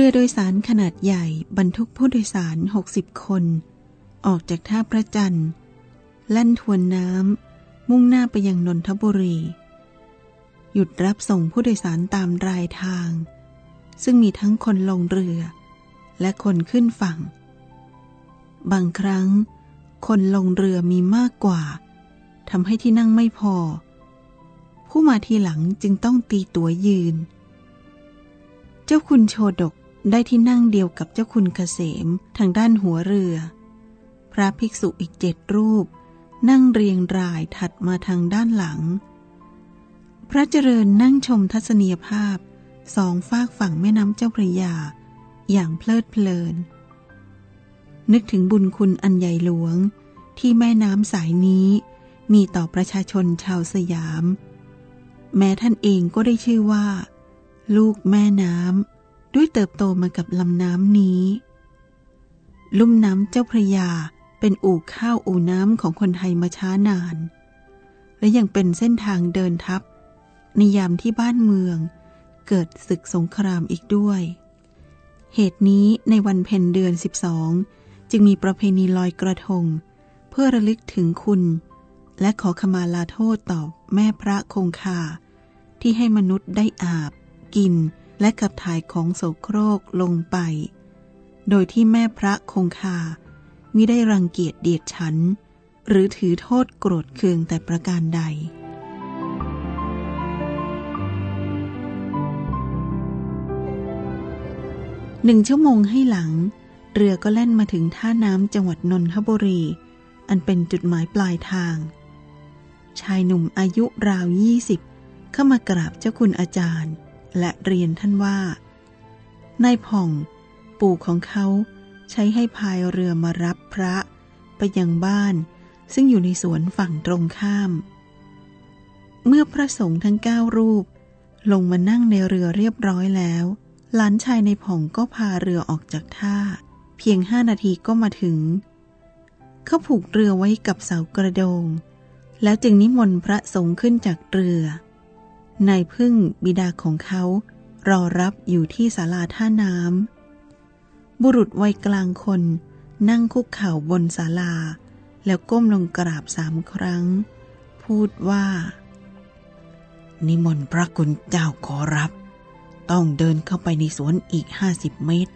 รือโดยสารขนาดใหญ่บรรทุกผู้โดยสาร 60 คน ออกจากท่าพระจันทร์แล่นทวนน้ำมุ่งหน้าไปยังนนทบุรี หยุดรับส่งผู้โดยสารตามรายทาง ซึ่งมีทั้งคนลงเรือ และคนขึ้นฝั่ง บางครั้ง คนลงเรือมีมากกว่าทำให้ที่นั่งไม่พอ ผู้มาทีหลังจึงต้องตีตั๋วยืน เจ้าคุณโชดก ได้ที่นั่งเดียวกับเจ้าคุณเกษมทางด้านหัวเรือ พระภิกษุอีกเจ็ดรูป นั่งเรียงรายถัดมาทางด้านหลัง พระเจริญนั่งชมทัศนียภาพสองฝากฝั่งแม่น้ำเจ้าพระยา อย่างเพลิดเพลิน นึกถึงบุญคุณอันใหญ่หลวงที่แม่น้ำสายนี้มีต่อประชาชนชาวสยาม แม้ท่านเองก็ได้ชื่อว่า ลูกแม่น้ำ ด้วยเติบโตมากับลำน้ำนี้ ลุ่มน้ำเจ้าพระยาเป็นอู่ข้าวอู่น้ำของคนไทยมาช้านาน และยังเป็นเส้นทางเดินทัพในยามที่บ้านเมือง เกิดศึกสงครามอีกด้วย เหตุนี้ในวันเพ็ญเดือน 12 จึงมีประเพณีลอยกระทง เพื่อระลึกถึงคุณ และขอขมาลาโทษต่อแม่พระคงคา ที่ให้มนุษย์ได้อาบ กิน และขับถ่ายของโสโครกลงไป โดยที่แม่พระคงคามิได้รังเกียจเดียดฉัน หรือถือโทษโกรธเคืองแต่ประการใด หนึ่งชั่วโมงให้หลัง เรือก็แล่นมาถึงท่าน้ำจังหวัดนนทบุรี อันเป็นจุดหมายปลายทาง ชายหนุ่มอายุราวยี่สิบเข้ามากราบเจ้าคุณอาจารย์ และเรียนท่านว่านายผ่อง ปู่ของเขาใช้ให้พายเรือมารับพระไปยังบ้านซึ่งอยู่ในสวนฝั่งตรงข้าม เมื่อพระสงฆ์ทั้งเก้ารูป ลงมานั่งในเรือเรียบร้อยแล้ว หลานชายในผ่องก็พาเรือออกจากท่า เพียงห้านาทีก็มาถึง เขาผูกเรือไว้กับเสากระโดง แล้วจึงนิมนต์พระสงฆ์ขึ้นจากเรือ นายพึ่งบิดาของเขา รอรับอยู่ที่ศาลาท่าน้ำบุรุษวัยกลางคน นั่งคุกเข่าบนศาลา แล้วก้มลงกราบสามครั้ง พูดว่า นิมนต์พระคุณเจ้าขอรับ ต้องเดินเข้าไปในสวนอีกห้าสิบเมตร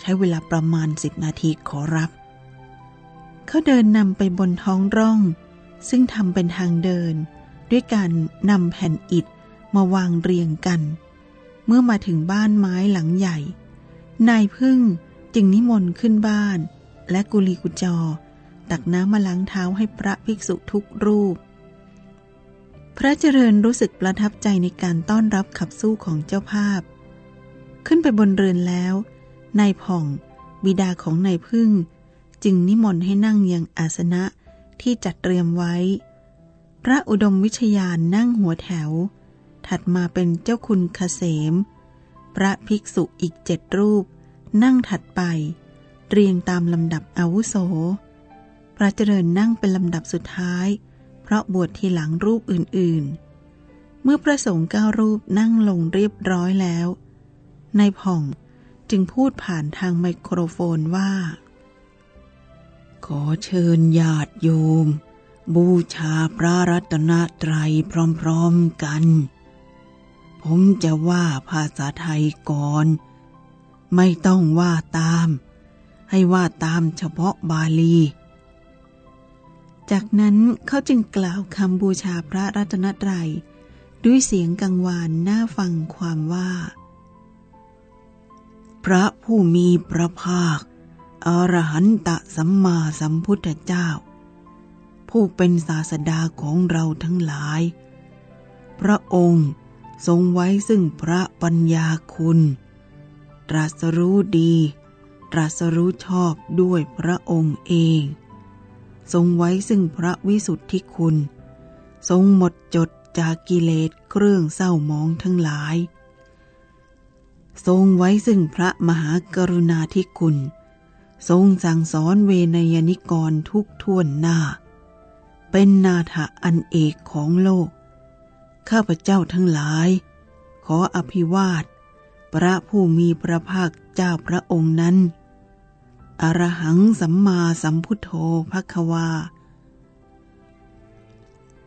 ใช้เวลาประมาณสิบนาทีขอรับ เขาเดินนำไปบนท้องร่อง ซึ่งทำเป็นทางเดินด้วยการนำแผ่นอิฐ มาวางเรียงกัน เมื่อมาถึงบ้านไม้หลังใหญ่ นายพึ่งจึงนิมนต์ขึ้นบ้าน และกุลีกุจอ ตักน้ำมาล้างเท้าให้พระภิกษุทุกรูป พระเจริญรู้สึกประทับใจในการต้อนรับขับสู้ของเจ้าภาพ ขึ้นไปบนเรือนแล้วนายผ่องบิดาของนายพึ่ง จึงนิมนต์ให้นั่งยังอาสนะที่จัดเตรียมไว้ พระอุดมวิชยานนั่งหัวแถว ถัดมาเป็นเจ้าคุณเกษม พระภิกษุอีกเจ็ดรูป นั่งถัดไป เรียงตามลำดับอาวุโส พระเจริญนั่งเป็นลำดับสุดท้าย เพราะบวชทีหลังรูปอื่นๆ เมื่อพระสงฆ์เก้ารูปนั่งลงเรียบร้อยแล้วนายผ่องจึงพูดผ่านทางไมโครโฟนว่า ขอเชิญญาติโยม บูชาพระรัตนตรัยพร้อมๆกัน ผมจะว่าภาษาไทยก่อน ไม่ต้องว่าตาม ให้ว่าตามเฉพาะบาลี จากนั้นเขาจึงกล่าวคำบูชาพระรัตนตรัย ด้วยเสียงกังวานน่าฟังความว่า พระผู้มีพระภาค อรหันตสัมมาสัมพุทธเจ้า ผู้เป็นศาสดาของเราทั้งหลาย พระองค์ ทรงไว้ซึ่งพระปัญญาคุณ ตรัสรู้ดี ตรัสรู้ชอบด้วยพระองค์เอง ทรงไว้ซึ่งพระวิสุทธิคุณ ทรงหมดจดจากกิเลสเครื่องเศร้ามองทั้งหลาย ทรงไว้ซึ่งพระมหากรุณาธิคุณ ทรงสั่งสอนเวนยนิกรทุกท่วนหน้า เป็นนาถะอันเอกของโลก ข้าพเจ้าทั้งหลาย ขออภิวาท พระผู้มีพระภาคเจ้าพระองค์นั้น อรหังสัมมาสัมพุทโธภควา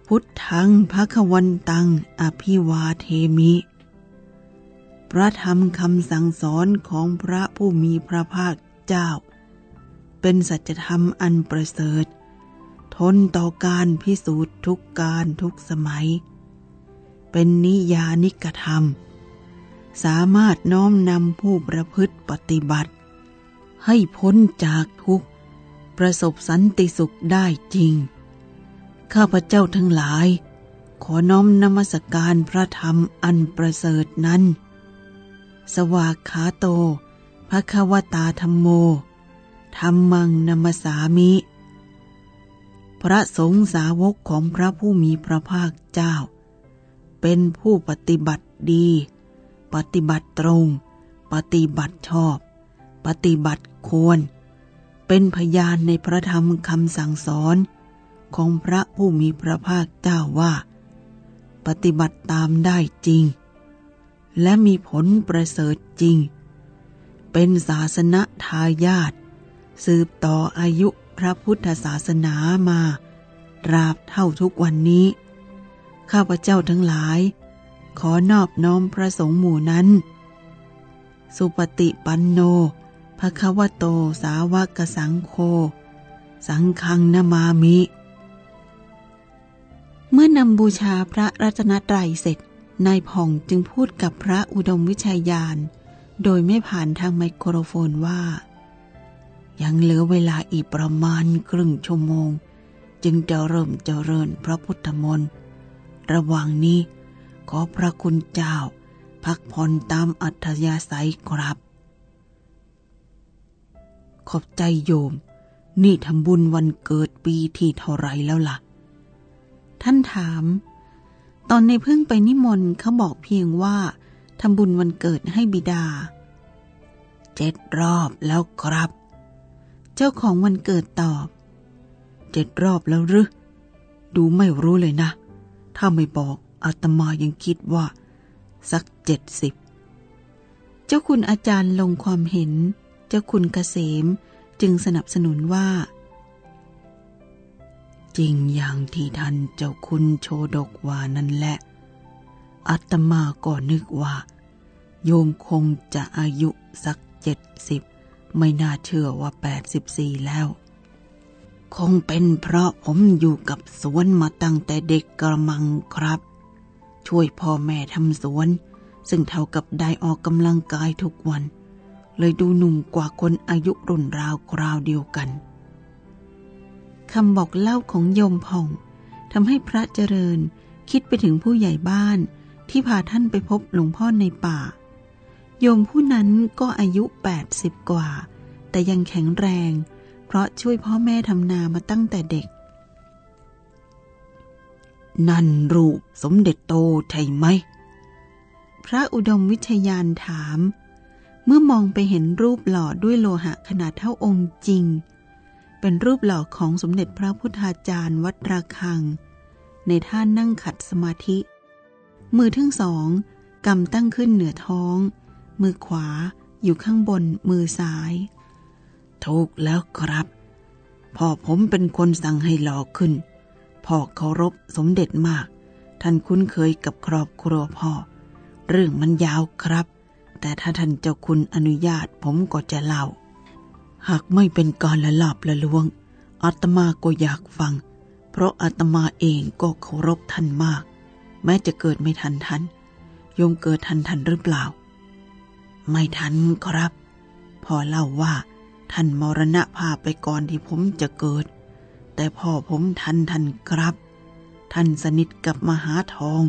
พุทธังภควันตัง อภิวาเทมิ พระธรรมคำสั่งสอนของพระผู้มีพระภาคเจ้า เป็นสัจธรรมอันประเสริฐ ทนต่อการพิสูจน์ทุกการทุกสมัย เป็นนิยานิกธรรม สามารถน้อมนำผู้ประพฤติปฏิบัติ ให้พ้นจากทุกข์ ประสบสันติสุขได้จริง ข้าพเจ้าทั้งหลาย ขอน้อมนมัสการพระธรรมอันประเสริฐนั้น สวากขาโตภะควตาธรรมโมธรรมังนมสามิ พระสงฆ์สาวกของพระผู้มีพระภาคเจ้า เป็นผู้ปฏิบัติดี ปฏิบัติตรง ปฏิบัติชอบ ปฏิบัติควร เป็นพยานในพระธรรมคำสั่งสอนของพระผู้มีพระภาคเจ้าว่า ปฏิบัติตามได้จริง และมีผลประเสริฐจริง เป็นศาสนทายาทสืบต่ออายุพระพุทธศาสนามา ราบเท่าทุกวันนี้ ข้าพเจ้าทั้งหลาย ขอนอบน้อมพระสงฆ์หมู่นั้น สุปฏิปันโนภควโตสาวกสังโฆสังฆังนามามิ เมื่อนำบูชาพระรัตนตรัยเสร็จนายผ่องจึงพูดกับพระอุดมวิชัยยาน โดยไม่ผ่านทางไมโครโฟนว่า ยังเหลือเวลาอีกประมาณครึ่งชั่วโมง จึงจะเริ่มเจริญพระพุทธมนต์ ระหว่างนี้ ขอพระคุณเจ้า พักผ่อนตามอัธยาศัยครับ ขอบใจโยม นี่ทำบุญวันเกิดปีที่เท่าไรแล้วล่ะ ท่านถาม ตอนในเพิ่งไปนิมนต์เขาบอกเพียงว่าทำบุญวันเกิดให้บิดา เจ็ดรอบแล้วครับ เจ้าของวันเกิดตอบ เจ็ดรอบแล้วหรือดูไม่รู้เลยนะ ถ้าไม่บอกอาตมายังคิดว่า สักเจ็ดสิบ เจ้าคุณอาจารย์ลงความเห็น เจ้าคุณเกษมจึงสนับสนุนว่า จริงอย่างที่ท่านเจ้าคุณโชดกว่านั่นแหละอาตมาก็นึกว่า โยมคงจะอายุสักเจ็ดสิบ ไม่น่าเชื่อว่าแปดสิบสี่แล้ว คงเป็นเพราะผมอยู่กับสวนมาตั้งแต่เด็กกระมังครับ ช่วยพ่อแม่ทำสวน ซึ่งเท่ากับได้ออกกำลังกายทุกวัน เลยดูหนุ่มกว่าคนอายุรุ่นราวคราวเดียวกันคำบอกเล่าของโยมพ่องทำให้พระเจริญคิดไปถึงผู้ใหญ่บ้านที่พาท่านไปพบหลวงพ่อในป่า โยมผู้นั้นก็อายุ 80 กว่า แต่ยังแข็งแรง เพราะช่วยพ่อแม่ทำนามาตั้งแต่เด็ก นั่นรูปสมเด็จโตใช่ไหม พระอุดมวิทยานถาม เมื่อมองไปเห็นรูปหล่อด้วยโลหะขนาดเท่าองค์จริง เป็นรูปหล่อของสมเด็จพระพุทธาจารย์วัดระฆัง ในท่านั่งขัดสมาธิ มือทั้งสองกำตั้งขึ้นเหนือท้อง มือขวาอยู่ข้างบนมือซ้าย ถูกแล้วครับ พ่อผมเป็นคนสั่งให้หล่อขึ้น พ่อเคารพสมเด็จมาก ท่านคุ้นเคยกับครอบครัวพ่อ เรื่องมันยาวครับ แต่ถ้าท่านเจ้าคุณอนุญาตผมก็จะเล่า หากไม่เป็นการละลาบละลวงอาตมาก็อยากฟัง เพราะอาตมาเองก็เคารพท่านมาก แม้จะเกิดไม่ทันท่านยมเกิดทันทันหรือเปล่า ไม่ทันครับพ่อเล่าว่า ท่านมรณะภาพไปก่อนที่ผมจะเกิด แต่พ่อผมทันทันครับ ท่านสนิทกับมหาทอง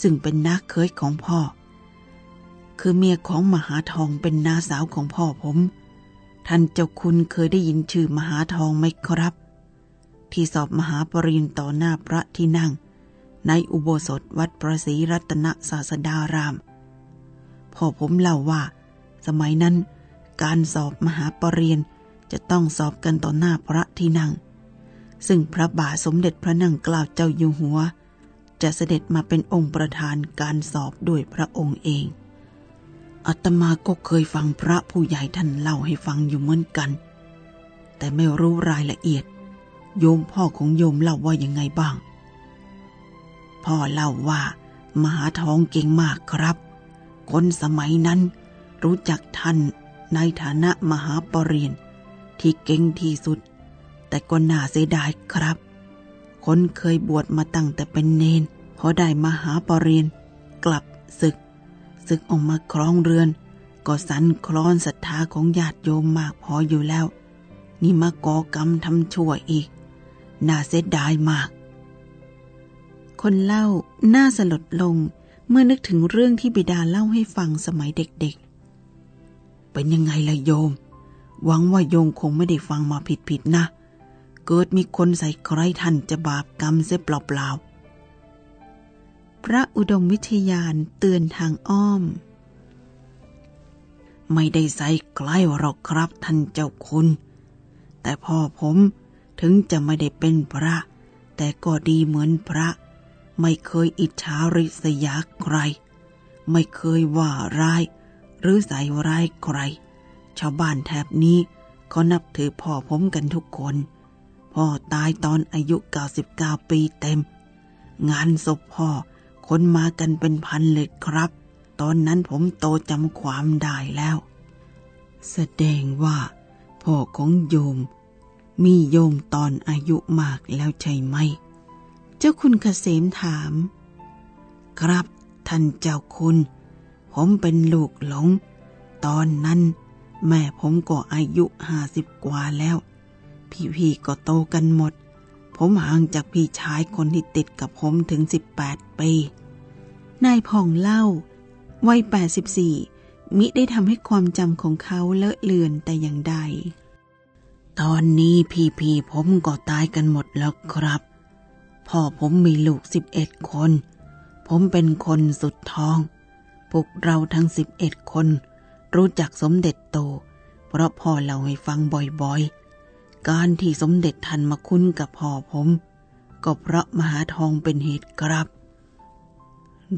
ซึ่งเป็นนักเคยของพ่อ คือเมียของมหาทองเป็นน้าสาวของพ่อผม ท่านเจ้าคุณเคยได้ยินชื่อมหาทองไหมครับ ที่สอบมหาปริญต่อหน้าพระที่นั่ง ในอุโบสถวัดประศรีรัตนศาสดาราม พ่อผมเล่าว่า สมัยนั้น การสอบมหาปรริญญาจะต้องสอบกันต่อหน้าพระที่นั่ง ซึ่งพระบาทสมเด็จพระนั่งเกล้าเจ้าอยู่หัว จะเสด็จมาเป็นองค์ประธานการสอบด้วยพระองค์เองอาตมาก็เคยฟังพระผู้ใหญ่ท่านเล่าให้ฟังอยู่เหมือนกัน แต่ไม่รู้รายละเอียด โยมพ่อของโยมเล่าว่ายังไงบ้าง พ่อเล่าว่ามหาทองเก่งมากครับ คนสมัยนั้นรู้จักท่าน ในฐานะมหาปรริญญาที่เก่งที่สุด แต่ก็น่าเสียดายครับ คนเคยบวชมาตั้งแต่เป็นเนนพอได้มหาปรริญญากลับศึก ศึกออกมาครองเรือน ก็สันคลอนศรัทธาของญาติโยมมากพออยู่แล้ว นี่มาก่อกรรมทำชั่วอีก น่าเสียดายมาก คนเล่าหน้าสลดลงเมื่อนึกถึงเรื่องที่บิดาเล่าให้ฟังสมัยเด็กๆ เป็นยังไงล่ะโยม หวังว่าโยมคงไม่ได้ฟังมาผิดๆนะ เกิดมีคนใส่ใครท่านจะบาปกรรมเสียเปล่าๆ พระอุดมวิทยานเตือนทางอ้อม ไม่ได้ใส่ใกล้หรอกครับท่านเจ้าคุณ แต่พ่อผมถึงจะไม่ได้เป็นพระ แต่ก็ดีเหมือนพระ ไม่เคยอิจฉาริษยาใคร ไม่เคยว่าร้าย หรือใส่ร้ายใคร ชาวบ้านแถบนี้ก็นับถือพ่อผมกันทุกคน พ่อตายตอนอายุ 99 ปีเต็ม งานศพพ่อคนมากันเป็นพันเลยครับ ตอนนั้นผมโตจำความได้แล้ว แสดงว่า พ่อของโยม มีโยมตอนอายุมากแล้วใช่ไหม เจ้าคุณเกษมถาม ครับท่านเจ้าคุณ ผมเป็นลูกหลง ตอนนั้น แม่ผมก็อายุห้าสิบกว่าแล้ว พี่ๆก็โตกันหมด ผมห่างจากพี่ชายคนที่ติดกับผมถึงสิบแปดปี นายพ่องเล่า วัยแปดสิบสี่มิได้ทำให้ความจำของเขาเลอะเลือนแต่อย่างใด ตอนนี้พี่ๆผมก็ตายกันหมดแล้วครับ พ่อผมมีลูกสิบเอ็ดคน ผมเป็นคนสุดท้อง พวกเราทั้งสิบเอ็ดคน รู้จักสมเด็จโต เพราะพ่อเล่าให้ฟังบ่อยๆ การที่สมเด็จท่านมาคุ้นกับพ่อผม ก็เพราะมหาทองเป็นเหตุครับ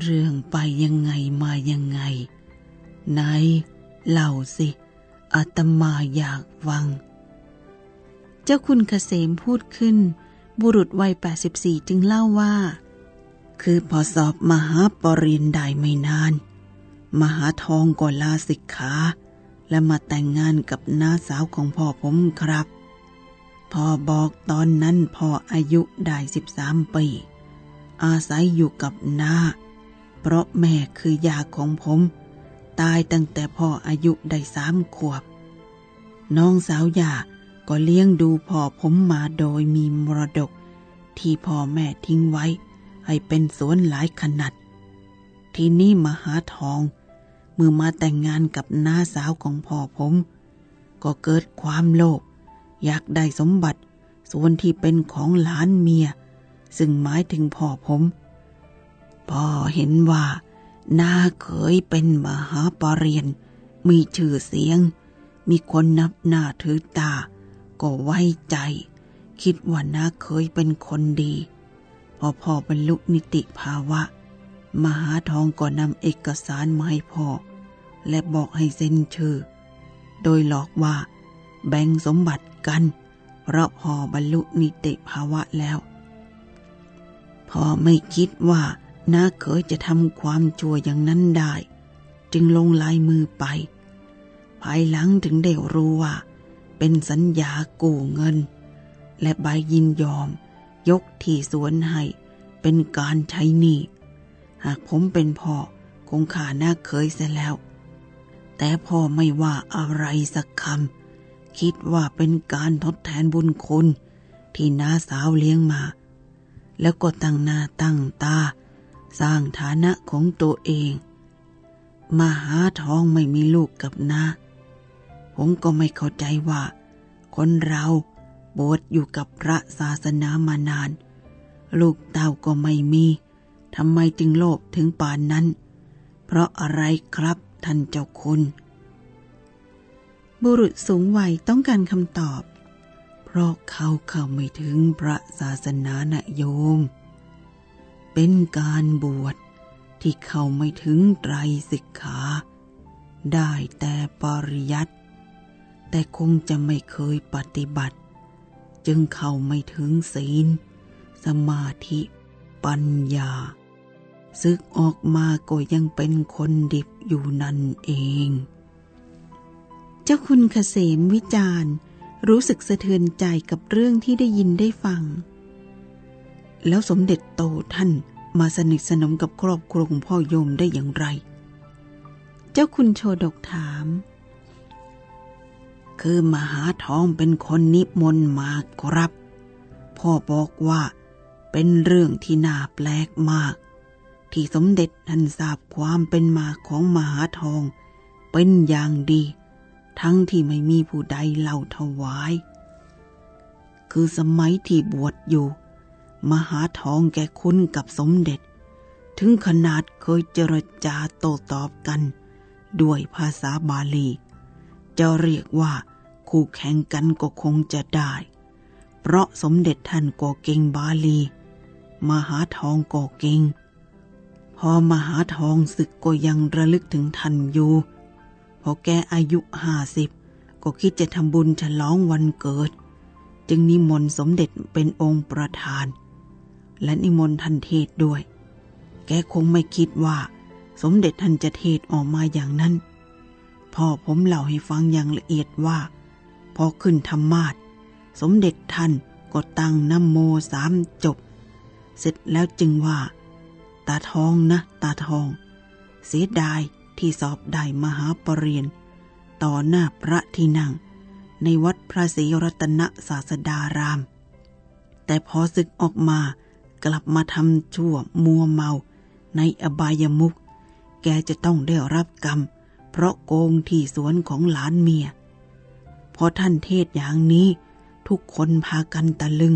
เรื่องไปยังไงมายังไง ไหนเล่าสิอาตมาอยากฟัง เจ้าคุณเกษมพูดขึ้น บุรุษวัย 84 จึงเล่าว่า คือพอสอบมหาปรริญญาได้ไม่นาน มหาทองก็ลาสิกขา และมาแต่งงานกับน้าสาวของพ่อผมครับ พ่อบอกตอนนั้นพ่ออายุได้13ปี อาศัยอยู่กับน้า เพราะแม่คือยาของผม ตายตั้งแต่พ่ออายุได้สามขวบ น้องสาวยาก็เลี้ยงดูพ่อผมมาโดยมีมรดก ที่พ่อแม่ทิ้งไว้ ให้เป็นสวนหลายขนาดทีนี้มหาทอง เมื่อมาแต่งงานกับน้าสาวของพ่อผม ก็เกิดความโลภอยากได้สมบัติ ส่วนที่เป็นของหลานเมีย ซึ่งหมายถึงพ่อผมพ่อเห็นว่าน้าเคยเป็นมหาปรริญญามีชื่อเสียง มีคนนับหน้าถือตา ก็ไว้ใจ คิดว่าน้าเคยเป็นคนดี พอพ่อบรรลุนิติภาวะ มหาทองก็นำเอกสารมาให้พ่อ และบอกให้เซ็นชื่อ โดยหลอกว่าแบ่งสมบัติกัน เพราะพ่อบรรลุนิติภาวะแล้วพ่อไม่คิดว่าน้าเคยจะทำความชั่วอย่างนั้นได้ จึงลงลายมือไป ภายหลังถึงได้รู้ว่า เป็นสัญญากู้เงิน และใบยินยอม ยกที่สวนให้เป็นการใช้หนี้ หากผมเป็นพ่อคงขาหน้าเคยเสียแล้ว แต่พ่อไม่ว่าอะไรสักคำคิดว่าเป็นการทดแทนบุญคุณ ที่น้าสาวเลี้ยงมา แล้วก็ตั้งหน้าตั้งตา สร้างฐานะของตัวเองมาหาทองไม่มีลูกกับน้าผมก็ไม่เข้าใจว่า คนเราบวชอยู่กับพระศาสนามานาน ลูกเต้าก็ไม่มี ทำไมจึงโลภถึงป่านนั้น เพราะอะไรครับท่านเจ้าคุณ บุรุษสูงวัยต้องการคำตอบ เพราะเขาเข้าไม่ถึงพระศาสนานะโยม เป็นการบวชที่เข้าไม่ถึงไตรสิกขา ได้แต่ปริยัติแต่คงจะไม่เคยปฏิบัติ จึงเข้าไม่ถึงศีล สมาธิ ปัญญา ซึกออกมาก็ยังเป็นคนดิบอยู่นั่นเอง เจ้าคุณเกษมวิจารณ์ รู้สึกสะเทือนใจกับเรื่องที่ได้ยินได้ฟัง แล้วสมเด็จโตท่านมาสนิทสนมกับครอบครัวของพ่อโยมได้อย่างไร เจ้าคุณโชดกถาม คือมหาทองเป็นคนนิมนต์มาครับ พ่อบอกว่าเป็นเรื่องที่น่าแปลกมาก ที่สมเด็จท่านทราบความเป็นมาของมหาทอง เป็นอย่างดี ทั้งที่ไม่มีผู้ใดเล่าถวาย คือสมัยที่บวชอยู่ มหาทองแกคุ้นกับสมเด็จ ถึงขนาดเคยเจรจาโต้ตอบกัน ด้วยภาษาบาลี จะเรียกว่าคู่แข่งกันก็คงจะได้ เพราะสมเด็จท่านก็เก่งบาลี มหาทองก็เก่ง พอมหาทองศึกก็ยังระลึกถึงท่านอยู่ พอแกอายุห้าสิบก็คิดจะทำบุญฉลองวันเกิด จึงนิมนต์สมเด็จเป็นองค์ประธาน และนิมนต์ท่านเทศด้วย แกคงไม่คิดว่า สมเด็จท่านจะเทศออกมาอย่างนั้น พ่อผมเล่าให้ฟังอย่างละเอียดว่า พอขึ้นธรรมาทสมเด็จท่านก็ตั้งน้ำโมสามจบ เสร็จแล้วจึงว่า ตาทองนะ ตาทอง เสียดายที่สอบได้มหาปรริญญาต่อหน้าพระที่นั่ง ในวัดพระศรีรัตนศาสดาราม แต่พอศึกออกมากลับมาทำชั่วมัวเมาในอบายมุก แกจะต้องได้รับกรรม เพราะโกงที่สวนของหลานเมีย พอท่านเทศอย่างนี้ ทุกคนพากันตะลึง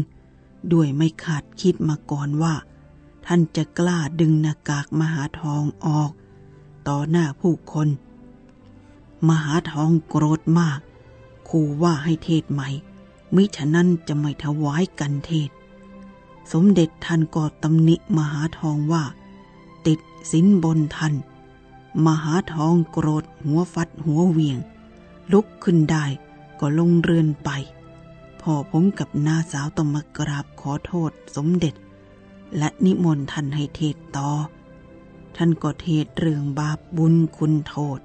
ด้วยไม่ขาดคิดมาก่อนว่า ท่านจะกล้าดึงหน้ากากมหาทองออก ต่อหน้าผู้คน มหาทองโกรธมากขู่ว่าให้เทศใหม่ มิฉะนั้นจะไม่ถวายกันเทศ สมเด็จท่านก็ตำหนิมหาทองว่า ติดสินบนท่าน มหาทองโกรธหัวฟัดหัวเวียง ลุกขึ้นได้ก็ลงเรือนไป พ่อผมกับน้าสาวต้องมากราบขอโทษสมเด็จ และนิมนต์ท่านให้เทศต่อ ท่านก็เทศเรื่องบาปบุญคุณโทษ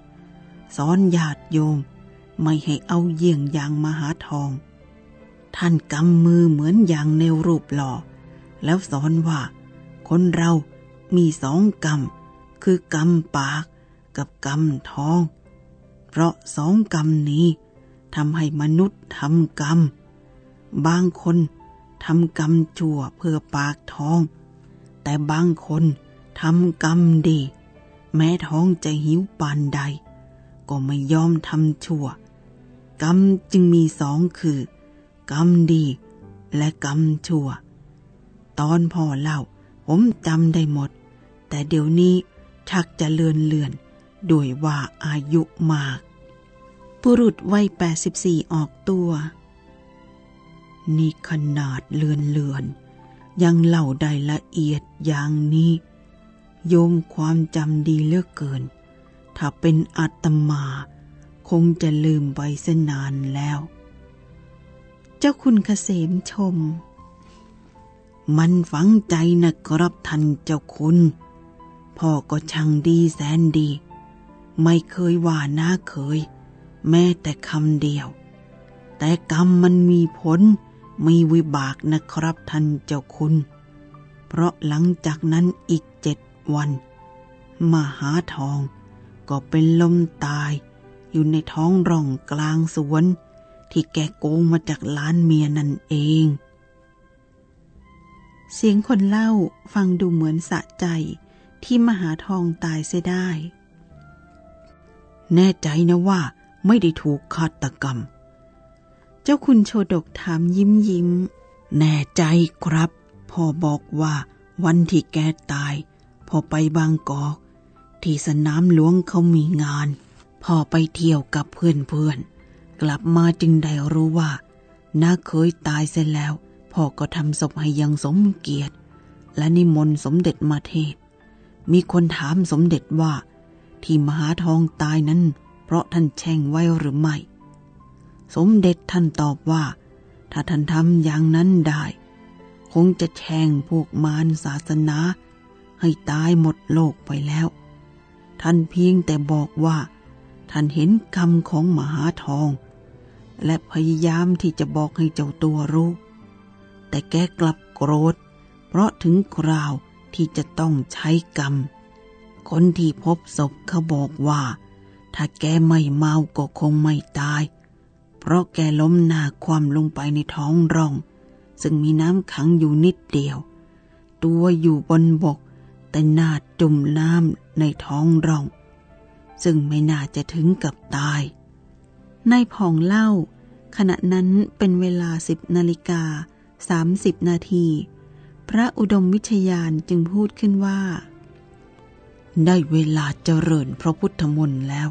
สอนญาติโยมไม่ให้เอาเยี่ยงอย่างมหาทอง ท่านกำมือเหมือนอย่างในรูปหล่อ แล้วสอนว่า คนเรามีสองกรรม คือกรรมปากกับกรรมท้อง เพราะสองกรรมนี้ทำให้มนุษย์ทำกรรม บางคน ทำกรรมชั่วเพื่อปากท้อง แต่บางคนทำกรรมดี แม้ท้องจะหิวปานใด ก็ไม่ยอมทำชั่ว กรรมจึงมีสองคือ กรรมดีและกรรมชั่ว ตอนพ่อเล่าผมจำได้หมด แต่เดี๋ยวนี้ชักจะเลือนเลือนด้วยว่าอายุมากบุรุษวัย84 ออกตัว นี่ขนาดเลือนเลือน ยังเล่าได้ละเอียดอย่างนี้ โยมความจำดีเลือกเกิน ถ้าเป็นอาตมา คงจะลืมไปเสนนานแล้ว เจ้าคุณเกษมชม มันฝังใจนะครับท่านเจ้าคุณ พ่อก็ช่างดีแสนดี ไม่เคยว่าน้าเคย แม้แต่คำเดียวแต่กรรมมันมีผล มีวิบากนะครับท่านเจ้าคุณ เพราะหลังจากนั้นอีกเจ็ดวัน มหาทองก็เป็นลมตาย อยู่ในท้องร่องกลางสวน ที่แกโกงมาจากล้านเมียนั่นเอง เสียงคนเล่าฟังดูเหมือนสะใจที่มหาทองตายเสียได้ แน่ใจนะว่าไม่ได้ถูกฆาตกรรม เจ้าคุณโชดกถามยิ้มยิ้ม แน่ใจครับ พ่อบอกว่าวันที่แกตาย พอไปบางกอกที่สนามหลวงเขามีงาน พ่อไปเที่ยวกับเพื่อนๆ กลับมาจึงได้รู้ว่าน้าเคยตายเสร็จแล้ว พ่อก็ทำศพให้ยังสมเกียรติ และนิมนต์สมเด็จมาเทศ มีคนถามสมเด็จว่า ที่มหาทองตายนั้น เพราะท่านแช่งไว้หรือไม่ สมเด็จท่านตอบว่า ถ้าท่านทำอย่างนั้นได้ คงจะแช่งพวกมารศาสนา ให้ตายหมดโลกไปแล้ว ท่านเพียงแต่บอกว่า ท่านเห็นกรรมของมหาทอง และพยายามที่จะบอกให้เจ้าตัวรู้ แต่แกกลับโกรธ เพราะถึงคราวที่จะต้องใช้กรรม คนที่พบศพเขาบอกว่า ถ้าแกไม่เมาก็คงไม่ตาย เพราะแกล้มหน้าความลงไปในท้องร่อง ซึ่งมีน้ำขังอยู่นิดเดียว ตัวอยู่บนบก แต่หน้าจุ่มน้ำในท้องร่อง ซึ่งไม่น่าจะถึงกับตายนายผ่องเล่า ขณะนั้นเป็นเวลาสิบนาฬิกาสามสิบนาที พระอุดมวิชยานจึงพูดขึ้นว่า ได้เวลาเจริญพระพุทธมนต์แล้ว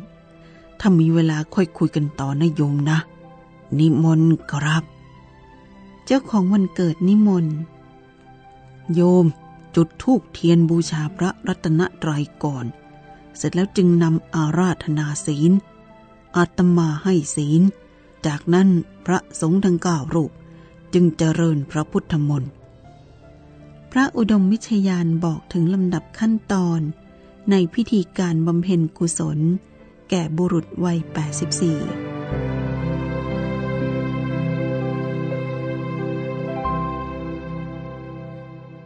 ถ้ามีเวลาค่อยคุยกันต่อนะโยมนะ นิมนต์ครับ เจ้าของวันเกิดนิมนต์ โยมจุดธูปเทียนบูชาพระรัตนตรัยก่อน เสร็จแล้วจึงนำอาราธนาศีล อาตมาให้ศีล จากนั้นพระสงฆ์ทั้งเก้ารูป จึงเจริญพระพุทธมนต์ พระอุดมวิชยานบอกถึงลำดับขั้นตอน ในพิธีการบำเพ็ญกุศล แก่บุรุษวัย 84